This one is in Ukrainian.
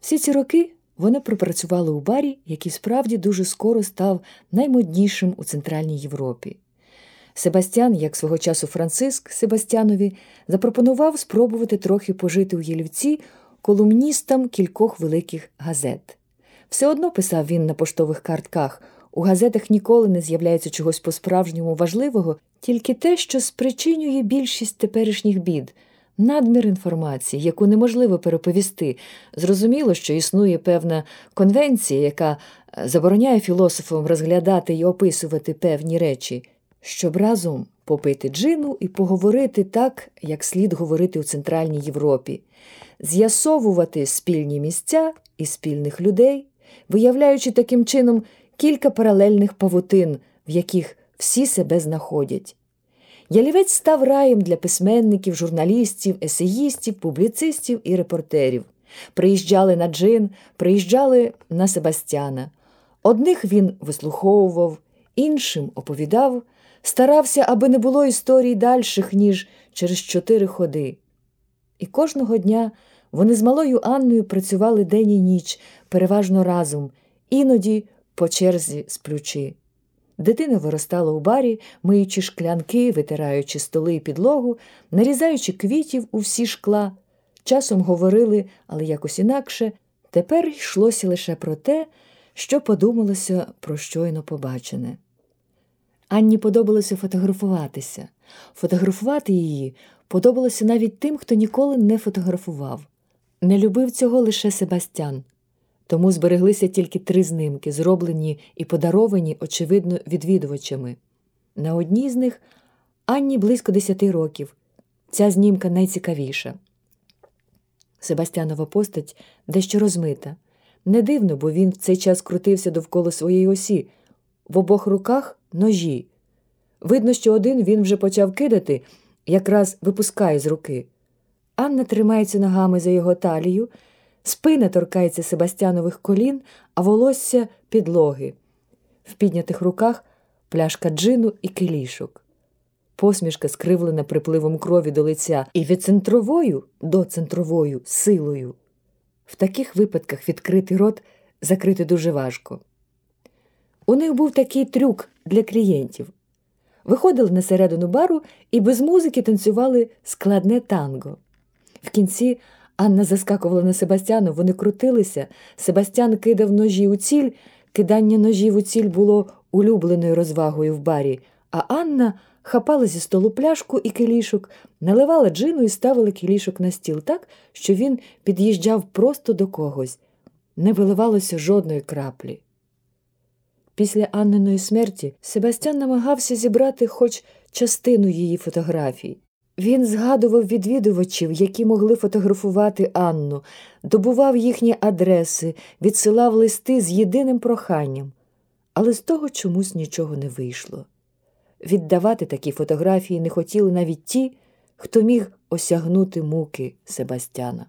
Всі ці роки вони пропрацювали у барі, який справді дуже скоро став наймоднішим у Центральній Європі. Себастьян, як свого часу Франциск Себастьянові, запропонував спробувати трохи пожити у Єлівці колумністам кількох великих газет. Все одно писав він на поштових картках. У газетах ніколи не з'являється чогось по-справжньому важливого, тільки те, що спричинює більшість теперішніх бід, надмір інформації, яку неможливо переповісти. Зрозуміло, що існує певна конвенція, яка е, забороняє філософам розглядати і описувати певні речі, щоб разом попити джину і поговорити так, як слід говорити у Центральній Європі, з'ясовувати спільні місця і спільних людей, виявляючи таким чином кілька паралельних павутин, в яких всі себе знаходять. Ялівець став раєм для письменників, журналістів, есеїстів, публіцистів і репортерів. Приїжджали на джин, приїжджали на Себастьяна. Одних він вислуховував, іншим оповідав, старався, аби не було історій дальших, ніж через чотири ходи. І кожного дня вони з малою Анною працювали день і ніч, переважно разом, іноді по черзі сплючи. Дитина виростала у барі, миючи шклянки, витираючи столи і підлогу, нарізаючи квітів у всі шкла. Часом говорили, але якось інакше. Тепер йшлося лише про те, що подумалося про щойно побачене. Анні подобалося фотографуватися. Фотографувати її подобалося навіть тим, хто ніколи не фотографував. Не любив цього лише Себастьян. Тому збереглися тільки три знимки, зроблені і подаровані, очевидно, відвідувачами. На одній з них Анні близько десяти років. Ця знімка найцікавіша. Себастьянова постать дещо розмита. Не дивно, бо він в цей час крутився довкола своєї осі, в обох руках ножі. Видно, що один він вже почав кидати, якраз випускає з руки. Анна тримається ногами за його талію. Спина торкається Себастьянових колін, а волосся підлоги. В піднятих руках пляшка джину і килішок. Посмішка скривлена припливом крові до лиця і від центровою до центровою силою. В таких випадках відкритий рот закрити дуже важко. У них був такий трюк для клієнтів. Виходили на середину бару і без музики танцювали складне танго. В кінці Анна заскакувала на Себастьяну, вони крутилися. Себастьян кидав ножі у ціль. Кидання ножів у ціль було улюбленою розвагою в барі, а Анна хапала зі столу пляшку і килішок, наливала джину і ставила килішок на стіл так, що він під'їжджав просто до когось. Не виливалося жодної краплі. Після Анниної смерті Себастьян намагався зібрати хоч частину її фотографій. Він згадував відвідувачів, які могли фотографувати Анну, добував їхні адреси, відсилав листи з єдиним проханням, але з того чомусь нічого не вийшло. Віддавати такі фотографії не хотіли навіть ті, хто міг осягнути муки Себастьяна.